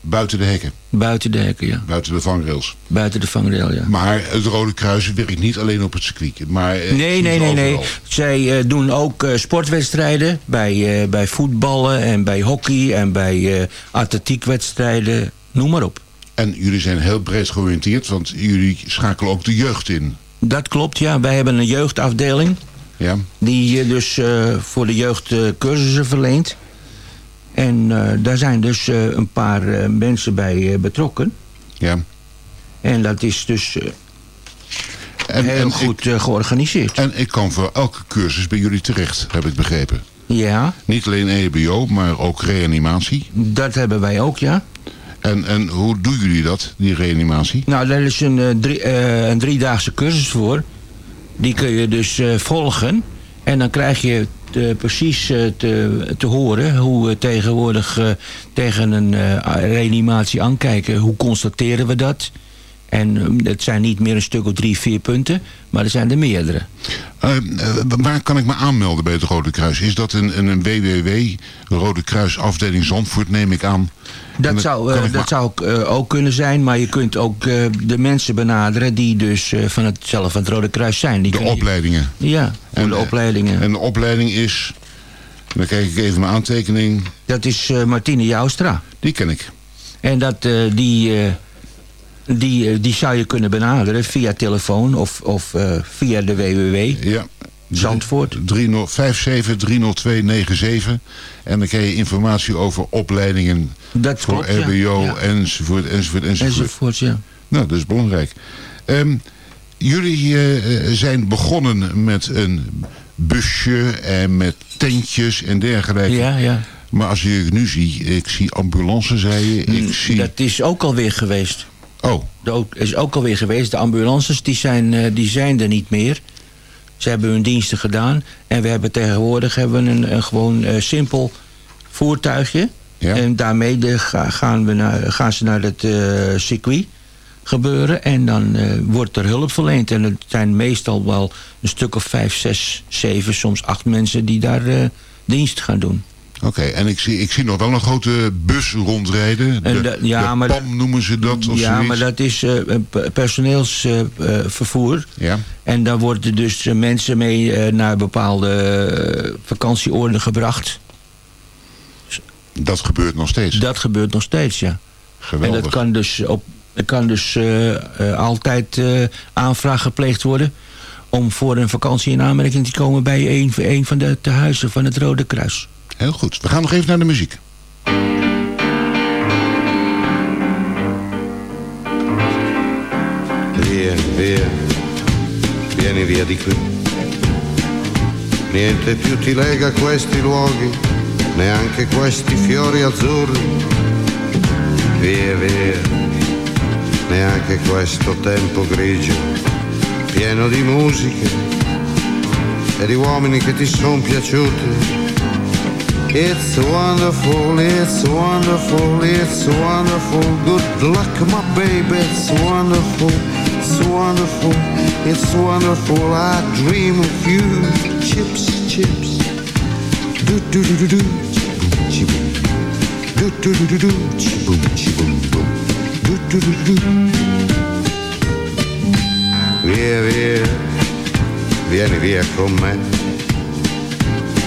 Buiten de hekken? Buiten de hekken, ja. Buiten de vangrails? Buiten de vangrail, ja. Maar het Rode Kruis werkt niet alleen op het circuit? Maar, uh, nee, nee, nee, nee. Zij uh, doen ook sportwedstrijden. Bij, bij voetballen en bij hockey en bij atletiekwedstrijden. Noem maar op. En jullie zijn heel breed georiënteerd, want jullie schakelen ook de jeugd in. Dat klopt, ja. Wij hebben een jeugdafdeling. Ja. Die dus uh, voor de jeugd uh, cursussen verleent. En uh, daar zijn dus een paar mensen bij betrokken. Ja. En dat is dus en, heel en goed ik, georganiseerd. En ik kan voor elke cursus bij jullie terecht, heb ik begrepen. Ja. Niet alleen EHBO, maar ook reanimatie. Dat hebben wij ook, ja. En, en hoe doen jullie dat, die reanimatie? Nou, daar is een, drie, een driedaagse cursus voor. Die kun je dus uh, volgen. En dan krijg je te, precies uh, te, te horen hoe we tegenwoordig tegen een reanimatie aankijken. Hoe constateren we dat? En het zijn niet meer een stuk of drie, vier punten, maar er zijn er meerdere. waar kan ik me aanmelden bij het Rode Kruis? Is dat een, een, een WWW, Rode Kruis afdeling Zandvoort, neem ik aan? Dat zou, uh, dat zou uh, ook kunnen zijn, maar je kunt ook de mensen benaderen die dus van het, zelf van het Rode Kruis zijn. Die de opleidingen? Je, ja, voor en, de opleidingen. En de opleiding is, dan kijk ik even mijn aantekening. Dat is Martine Joustra. Die ken ik. En dat, die, die, die zou je kunnen benaderen via telefoon of, of via de WWW. Ja. Zandvoort. 5730297. En dan krijg je informatie over opleidingen dat voor klopt, RBO ja. enzovoort, enzovoort, enzovoort. Enzovoort, ja. Nou, dat is belangrijk. Um, jullie uh, zijn begonnen met een busje en met tentjes en dergelijke. Ja, ja. Maar als je nu ziet, ik zie ambulances rijden, ik zie... Dat is ook alweer geweest. Oh. Dat is ook alweer geweest. De ambulances die zijn, die zijn er niet meer. Ze hebben hun diensten gedaan. En we hebben tegenwoordig hebben we een, een gewoon uh, simpel voertuigje. Ja. En daarmee de, gaan, we naar, gaan ze naar het uh, circuit gebeuren. En dan uh, wordt er hulp verleend. En het zijn meestal wel een stuk of vijf, zes, zeven, soms acht mensen die daar dienst gaan doen. Oké, okay, en ik zie, ik zie nog wel een grote bus rondrijden. De, de, ja, de maar PAM noemen ze dat? Of ja, zoiets. maar dat is uh, personeelsvervoer. Uh, ja. En daar worden dus mensen mee naar bepaalde vakantieoorden gebracht. Dat gebeurt nog steeds? Dat gebeurt nog steeds, ja. Geweldig. En dat kan dus, op, kan dus altijd aanvraag gepleegd worden om voor een vakantie in aanmerking te komen bij een, een van de tehuizen van het Rode Kruis. Heel goed. We gaan nog even naar de muziek. Via, via, vieni via di qui. Niente più ti lega questi luoghi, neanche questi fiori azzurri. Via, via, neanche questo tempo grigio, pieno di musiche e di uomini che ti sono piaciuti It's wonderful, it's wonderful, it's wonderful. Good luck, my baby, it's wonderful, it's wonderful, it's wonderful. I dream of you. Chips, chips. Do do do do do. Chi boom. Do do do do do. Chi boom, chi boom do do do do. Via, via, vieni via con me.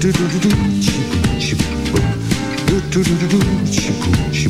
Do do do do. Chip, chip, do do do do. Chip, chip,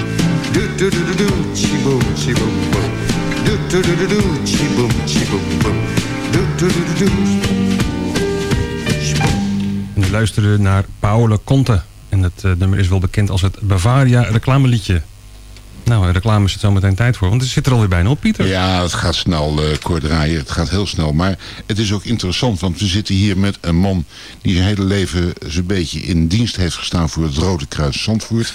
Do do do do do, chi boom, chi boom boom. Do do do do do, chi boom, chi boom boom. Do do do do do. En we luisteren naar Paolo Conte. En het eh, nummer is wel bekend als het Bavaria reclameliedje. Nou, reclame is het zo meteen tijd voor. Want het zit er alweer bijna op, Pieter. Ja, het gaat snel, eh Cor draaien. Het gaat heel snel. Maar het is ook interessant, want we zitten hier met een man... die zijn hele leven zo'n beetje in dienst heeft gestaan... voor het Rode Kruis Zandvoort.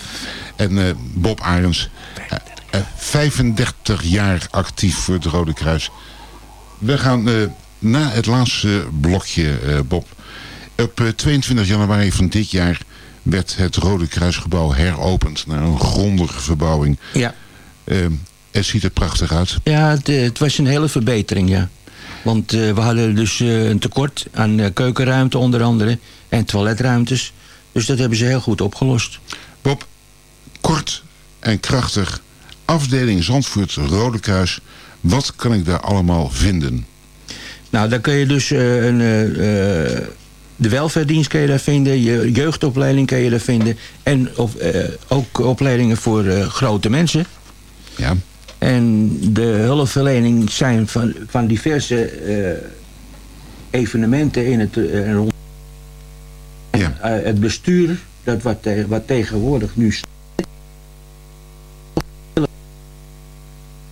En eh, Bob Arends, eh, eh, 35 jaar actief voor het Rode Kruis. We gaan eh, na het laatste blokje, eh, Bob. Op eh, 22 januari van dit jaar werd het Rode Kruisgebouw heropend... naar een grondige verbouwing. Ja. Eh, het ziet er prachtig uit. Ja, het, eh, het was een hele verbetering, ja. Want eh, we hadden dus eh, een tekort aan eh, keukenruimte onder andere en toiletruimtes. Dus dat hebben ze heel goed opgelost. Bob, kort en krachtig. Afdeling Zandvoort Rode Kruis. Wat kan ik daar allemaal vinden? Nou, dan kun je dus eh, een, eh, eh, de welverdienst kun je daar vinden, je jeugdopleiding kun je daar vinden. En of, ook opleidingen voor grote mensen. Ja. En de hulpverlening zijn van, van diverse evenementen in het, rond. Eh, het bestuur, dat wat, wat tegenwoordig nu staat.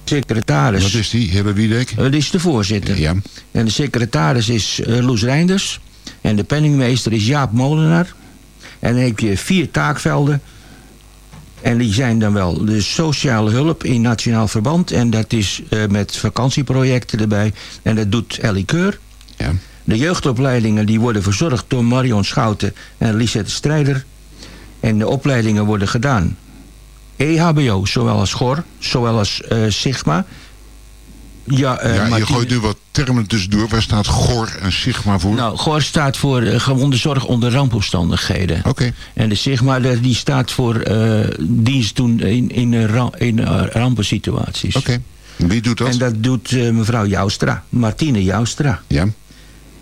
Secretaris. Wat is die, Heber Wiedek? Dat is de voorzitter. Ja. En de secretaris is eh, Loes Reinders. En de penningmeester is Jaap Molenaar. En dan heb je vier taakvelden. En die zijn dan wel de sociale hulp in nationaal verband. En dat is eh, met vakantieprojecten erbij. En dat doet Ellie Keur. Ja. De jeugdopleidingen die worden verzorgd door Marion Schouten en Lisette Strijder. En de opleidingen worden gedaan. EHBO, zowel als GOR, zowel als eh, Sigma. Ja, eh, ja, je Martine- gooit nu wat termen tussendoor. Waar staat GOR en Sigma voor? Nou, GOR staat voor eh, gewonde zorg onder rampomstandigheden. Oké. En de Sigma die staat voor dienst doen in, in, in rampensituaties. Oké. Wie doet dat? En dat doet mevrouw Joustra, Martine Joustra. Ja.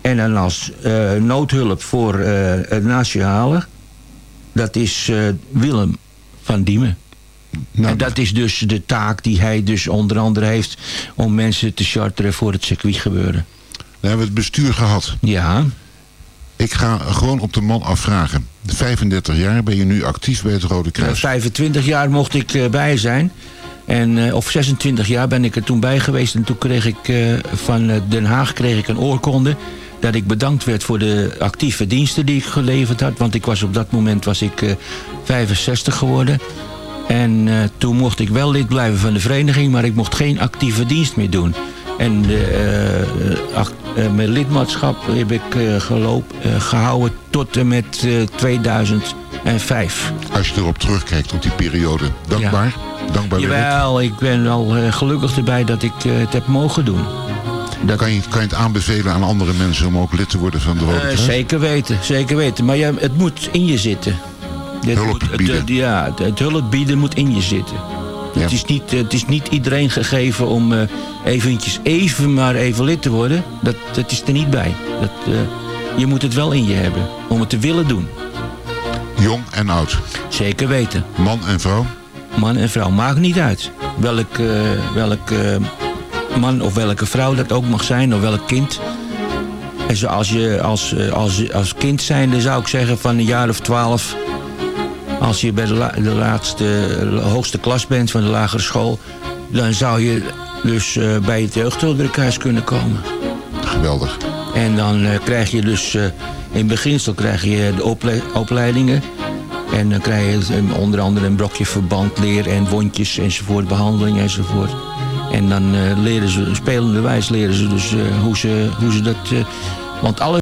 En dan als noodhulp voor het nationale, dat is Willem van Diemen. En dat is dus de taak die hij dus onder andere heeft om mensen te charteren voor het circuit gebeuren. We hebben het bestuur gehad. Ja. Ik ga gewoon op de man afvragen. 35 jaar ben je nu actief bij het Rode Kruis. 25 jaar mocht ik eh, bij zijn. En, eh, of 26 jaar ben ik er toen bij geweest. En toen kreeg ik eh, van Den Haag kreeg ik een oorkonde. Dat ik bedankt werd voor de actieve diensten die ik geleverd had. Want ik was op dat moment was ik eh, 65 geworden. En eh, toen mocht ik wel lid blijven van de vereniging. Maar ik mocht geen actieve dienst meer doen. En eh, mijn lidmaatschap heb ik geloop, eh, gehouden tot en met eh, 2005. Als je erop terugkijkt op die periode. Dankbaar? Dankbaar weer lid? Jawel, ik ben eh, gelukkig erbij dat ik het heb mogen doen. Kan, je, kan je het aanbevelen aan andere mensen om ook lid te worden van de Rode Kruis? zeker weten, zeker weten. Maar ja, het moet in je zitten. Dit Hulp moet, het, eh, ja, het, het hulp bieden moet in je zitten. Het, is niet, het is niet iedereen gegeven om eh, eventjes even maar even lid te worden. Dat, dat is er niet bij. Dat, eh, je moet het wel in je hebben om het te willen doen. Jong en oud. Zeker weten. Man en vrouw? Man en vrouw, maakt niet uit. Welk, eh, welk eh, man of welke vrouw dat ook mag zijn, of welk kind. En zoals je als, eh, als, als kind zijnde zou ik zeggen van een jaar of twaalf... als je bij de, la- de laatste, de hoogste klas bent van de lagere school... dan zou je dus eh, bij het jeugdhulpdrukhuis kunnen komen. Geweldig. En dan eh, krijg je dus, eh, in beginsel krijg je de ople- opleidingen. En dan krijg je eh, onder andere een brokje verband, leer en wondjes enzovoort, behandeling enzovoort. En dan eh, leren ze, spelende wijs leren ze dus eh, hoe, ze, hoe ze dat... eh, want alle...